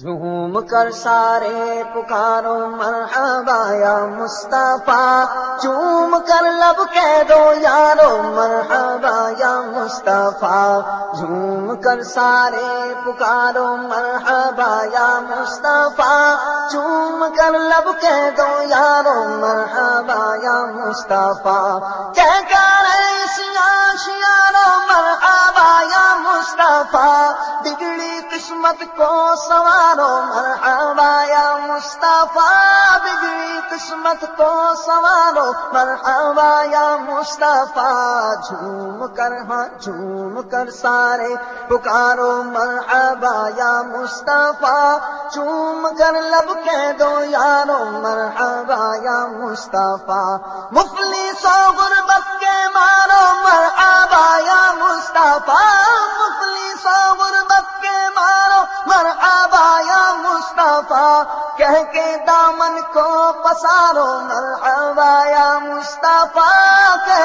جھوم کر سارے پکارو مرحبا یا مصطفیٰ۔ چوم کر لب کہہ دو یارو مرحبا یا مصطفیٰ۔ جھوم کر سارے پکارو مرحبا یا مصطفیٰ۔ چوم کر لب کہہ دو یارو مرحبا یا مصطفیٰ۔ کہہ کر یارو مرحبا مصطفیٰ، بگڑی قسمت کو سوارو مرحبا یا مصطفیٰ، بگڑی قسمت کو سوارو مرحبا یا مصطفیٰ، جھوم کر ہاں جھوم کر سارے پکارو مرحبا یا مصطفیٰ چوم کر لب کہہ دو یارو مرحبا یا مصطفیٰ مفلی سو غربت کے مارو مرحبا یا مصطفیٰ سا غربت کے مارو، مرحبا یا مصطفیٰ، کہہ کے دامن کو پسارو، مرحبا یا مصطفیٰ، کہہ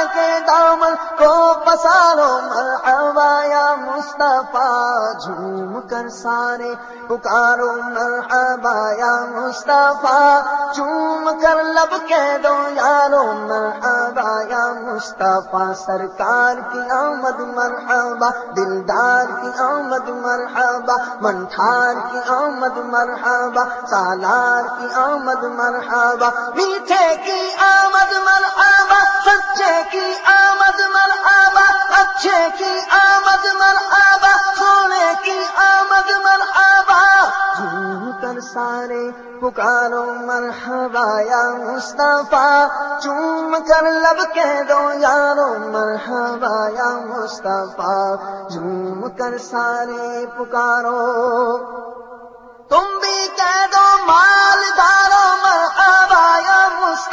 کو مرحبا یا مصطفیٰ جھوم کر سارے پکارو مرحبا یا مصطفیٰ چوم کر لب کہہ دو یارو مرحبا یا مصطفیٰ سرکار کی آمد مرحبا دلدار کی آمد مرحبا منٹھار کی آمد مرحبا سالار کی آمد مرحبا میٹھے کی آمد مرحبا سچے کی آمد مرحبا اچھے کی آمد مرحبا، سونے کی آمد مرحبا۔ جھوم کر سارے پکارو مرحبا یا مصطفیٰ۔ چوم کر لب کہہ دو یارو مرحبا یا مصطفیٰ۔ جھوم کر سارے پکارو۔ تم بھی کہہ دو مال دارو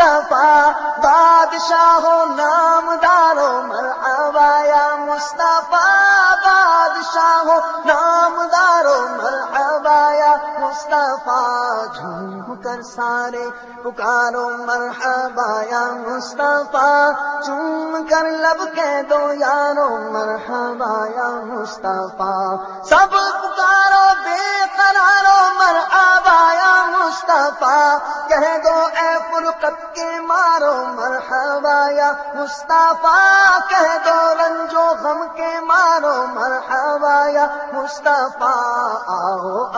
مصطفیٰ بادشاہ نام دارو مرحبا یا مصطفیٰ بادشاہ نام دارو مرحبا یا مصطفیٰ، جھوم کر سارے پکارو مرحبا یا مصطفیٰ چوم کر لب کہہ دو یارو مرحبا یا مصطفیٰ۔ سب پکارو، بے قرارو مرحبا یا مصطفیٰ۔ کہہ دو اے فرقت کے مارو مرحبا یا مصطفیٰ، کہہ دو رنجو غم کے مارو مرحبا یا مصطفیٰ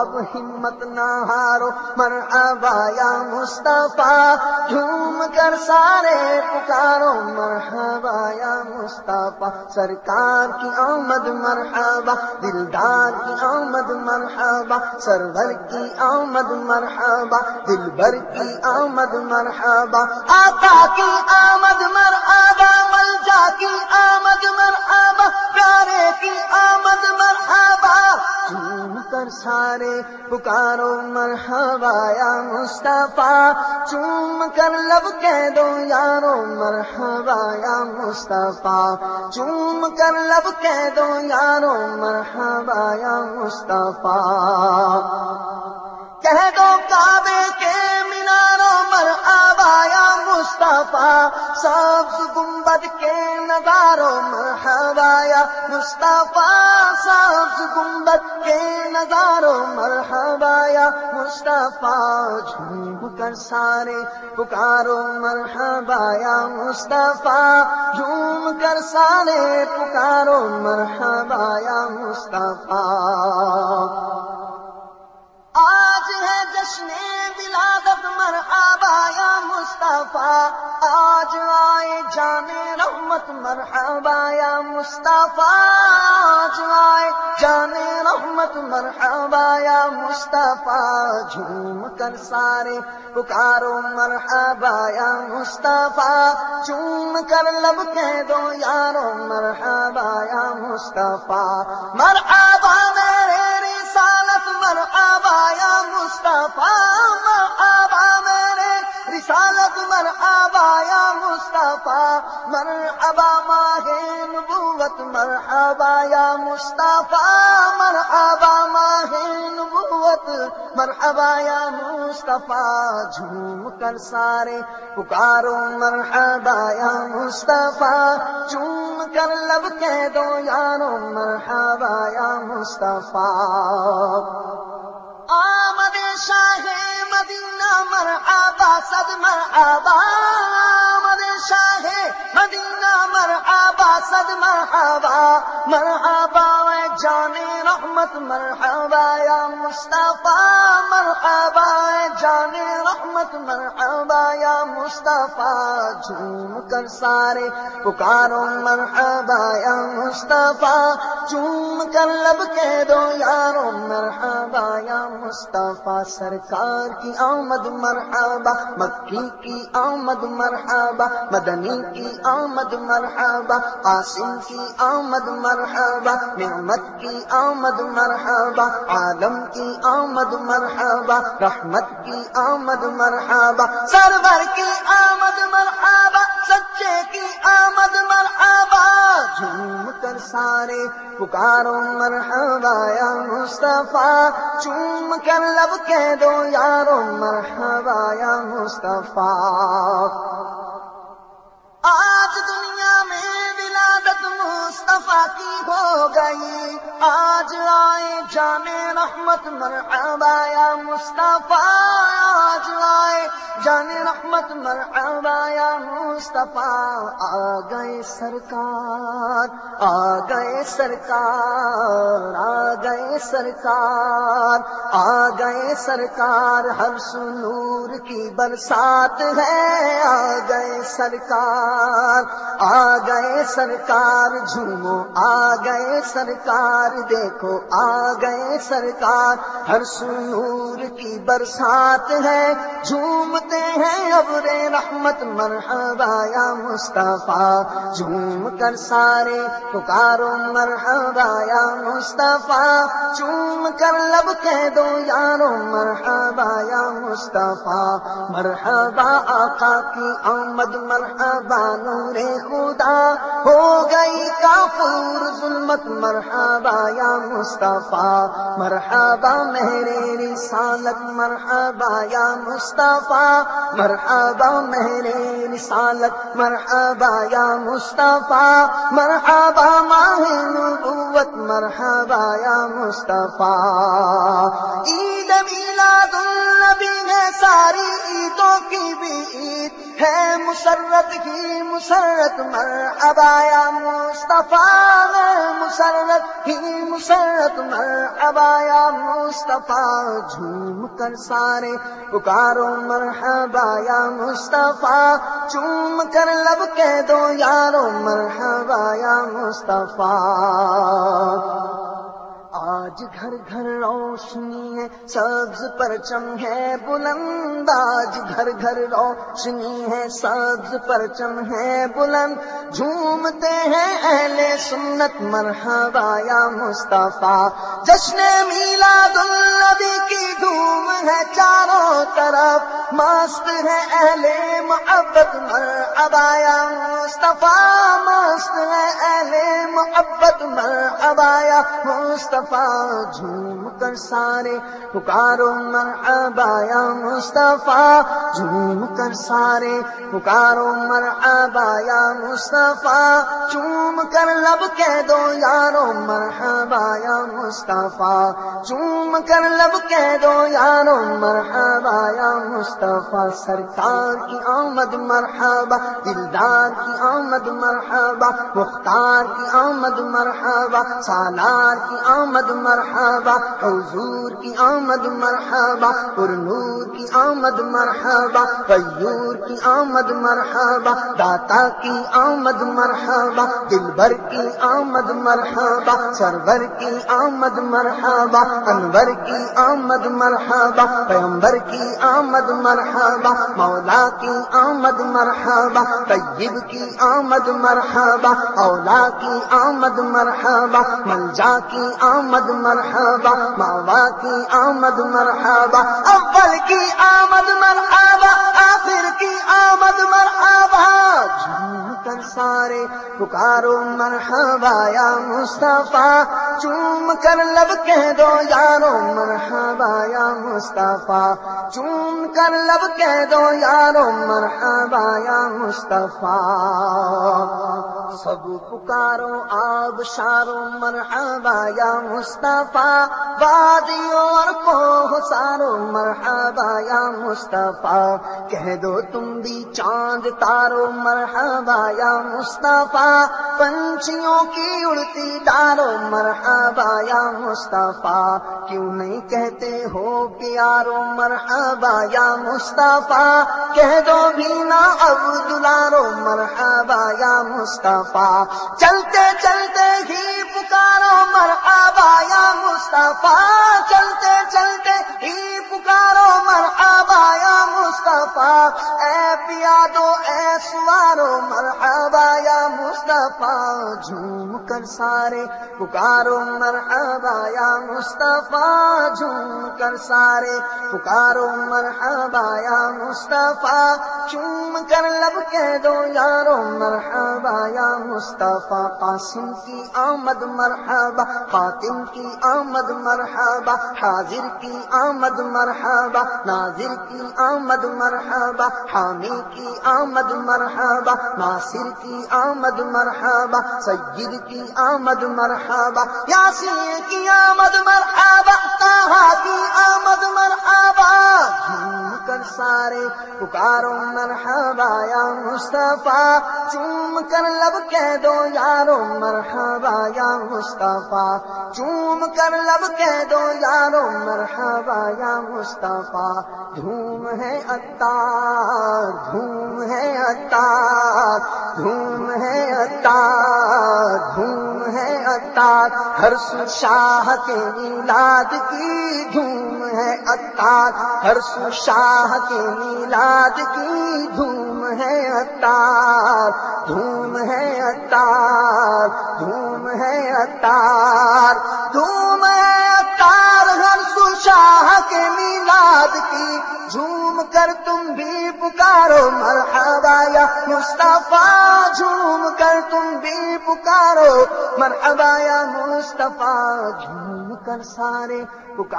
اب ہمت نہ ہارو مرحبا یا مصطفیٰ، جھوم کر سارے پکارو مرحبا یا مصطفیٰ، سرکار کی آمد مرحبا دلدار کی آمد مرحبا سرور کی آمد مرحبا دل بر کی آمد مرحبا آقا کی آمد مرحبا ملجا کی آمد مرحبا کی آمد مرحبا چوم کر سارے پکارو مرحبا یا مصطفیٰ، چوم کر لب کہہ دو یارو مرحبا یا مصطفیٰ، چوم کر لب کہہ دو یارو مرحبا یا مصطفیٰ۔ کہہ دو کعبے کے میناروں مرحبا یا مصطفیٰ، سبز گنبد کے نظاروں مرحبا یا مصطفیٰ سبز گنبد کے نظاروں مرحبا یا مصطفیٰ جھوم کر سارے پکارو مرحبا یا مصطفیٰ جھوم کر سارے پکارو مرحبا یا مصطفیٰ۔ آج ہے جشن ولادت مرحبا یا مصطفیٰ۔ آئے جانے رحمت، مرحبا یا مصطفیٰ آج آئے جانے رحمت، مرحبا یا مصطفیٰ، جھوم کر سارے پکارو، مرحبا یا مصطفیٰ۔ چوم کر لب کہہ دو یارو، مرحبا یا مصطفیٰ۔ مرحبا میرے رسالت، مرحبا یا مصطفیٰ۔ رسالت مرحبا یا مصطفیٰ مرحبا ماہ نبوت مرحبا یا مصطفیٰ مرحبا ماہ نبوت مرحبا یا مصطفیٰ، جھوم کر سارے پکارو مرحبا یا مصطفیٰ چوم کر لب کہہ دو یارو مرحبا یا مصطفیٰ۔ صدمہ آبا میرے مدینہ مر آبا صدمہ آبا مر آبا جانے رہو۔ رحمت، مرحبا یا مصطفیٰ، مرحبا جان رحمت، مرحبا یا مصطفیٰ، جھوم کر سارے پکارو، مرحبا یا مصطفیٰ چوم کر لب کے دو یارو، مرحبا یا مصطفیٰ، سرکار کی آمد، مرحبا، مکی کی آمد، مرحبا، مدنی کی آمد، مرحبا، قاسم کی آمد، مرحبا، نعمت کی آمد مرحبا، عالم کی آمد مرحبا، رحمت کی آمد مرحبا، سرور کی آمد مرحبا، سچے کی آمد مرحبا، جھوم کر سارے پکارو مرحبا یا مصطفیٰ چوم کر لب کہہ دو یارو مرحبا یا مصطفیٰ۔ کی ہو گئی۔ آج آئے جانے رحمت، مرحبا یا مصطفیٰ۔ آج آئے جان رحمت، مرحبا یا مصطفیٰ۔ آ گئے سرکار، آ گئے سرکار، آ گئے سرکار۔ آ گئے سرکار ہر سنور کی برسات ہے۔ آ گئے سرکار، آ گئے سرکار، جھومو۔ آ گئے سرکار، دیکھو۔ آ گئے سرکار ہر سنور کی برسات ہے۔ جھومتے ہیں ابر رحمت، مرحبا یا مصطفیٰ۔ جھوم کر سارے پکارو، مرحبا یا مصطفیٰ۔ چوم کر لب کہہ دو یارو مرحبا یا مصطفیٰ مرحبا آقا کی آمد مرحبا نور خدا۔ ہو گئی کافور، ظلمت، مرحبا یا مصطفیٰ، مرحبا میرے رسالت، مرحبا یا مصطفیٰ، مرحبا میرے رسالت، مرحبا یا مصطفیٰ، مرحبا ماہ نبوت مرحبا یا مصطفیٰ۔ عید میلاد النبی ہے، ساری عیدوں کی بھی عید۔ ہے مسرت کی مسرت مرحبا یا مصطفیٰ مسرت ہی مسرت مرحبا یا مصطفیٰ جھوم کر سارے پکارو مرحبا یا مصطفیٰ، چوم کر لب کہہ دو یارو مرحبا یا مصطفیٰ۔ آج گھر گھر روشنی ہے، سبز پرچم ہے، بلند آج گھر گھر روشنی ہے، سبز پرچم ہے، بلند جھومتے ہیں اہل سنت مرحبا یا مصطفیٰ۔ جشن میلاد النبی کی دھوم ہے چاروں طرف، مست ہے اہل محبت مرحبا یا مصطفیٰ۔ مست ہے اہل محبت مرحبا یا مصطفیٰ جھوم کر سارے پکارو مرحبا یا مصطفیٰ جھوم کر سارے پکارو مرحبا یا مصطفیٰ چوم کر لب کہہ دو یارو مرحبا یا مصطفیٰ چوم کر لب کہہ دو یارو مرحبا یا مصطفیٰ سرکار کی آمد مرحبا، دلدار کی آمد مرحبا، مختار کی آمد مرحبا سالار کی آمد مرحبا حضور کی آمد مرحبا پر نور کی آمد مرحبا غیور کی آمد مرحبا داتا کی آمد مرحبا دلبر کی آمد مرحبا سرور کی آمد مرحبا انور کی آمد مرحبا پیمبر کی آمد مرحبا مولا کی آمد مرحبا طیب کی آمد مرحبا اولا کی آمد مرحبا ملجا کی آمد مرحبا، ماوا کی آمد مرحبا، اول کی آمد مرحبا، آخر کی آمد مرحبا۔ جھوم کر سارے پکارو مرحبا یا مصطفیٰ، چوم کر لب کہہ دو یارو مرحبا یا مصطفیٰ۔ چوم کر لب کہہ دو یارو مرحبا یا مصطفیٰ۔ سب پکارو، آب شارو، مرحبا یا مصطفیٰ. وادیوں اور کو سارو، مرحبا یا مصطفیٰ. کہہ دو تم بھی چاند تارو، مرحبا یا مصطفیٰ. پنچھیوں کی اڑتی دارو مرحبا یا مصطفیٰ. کیوں نہیں کہتے ہو پیارو، مرحبا یا مصطفیٰ. کہہ دو بھی نا عبدالارو مرحبا یا مصطفیٰ. چلتے چلتے ہی پکارو مرحبا یا مصطفیٰ۔ چلتے چلتے ہی پکارو مرحبا یا مصطفیٰ۔ اے پیا دو اے سوارو، مرحبا یا مصطفیٰ۔ جھوم کر سارے پکارو مرحبا یا مصطفیٰ۔ جھوم کر سارے پکارو مرحبا یا مصطفیٰ۔ چوم کر لب کہہ دو یارو، مرحبا یا مصطفیٰ، قاسم کی آمد مرحبا، فاطم کی آمد مرحبا، حاضر کی آمد مرحبا، ناظر کی آمد مرحبا، حامی کی آمد مرحبا، ناصر کی آمد مرحبا، سید کی آمد مرحبا، یاسین کی آمد مرحبا تاہا کی آمد مرحبا۔ جھوم کر سارے پکارو مرحبا یا مصطفیٰ، چوم کر لب کہہ دو یارو، مرحبا یا مصطفیٰ، چوم کر لب کہہ دو یارو، مرحبا یا مصطفیٰ، دھوم ہے اتار دھوم ہے اتار دھوم ہے اتار دھوم ہے اتار ہر سو شاہ کے میلاد کی دھوم ہے اتار ہر سو شاہ کے میلاد کی دھوم ہے اتار، دھوم ہے اتار، دھوم ہے اتار، دھوم ہے اتار ہر سو شاہ کے میلاد کی۔ جھوم کر تم بھی پکارو مرحبا یا مصطفیٰ، جھوم کر تم بھی پکارو مرحبا یا مصطفیٰ۔ جھوم کر سارے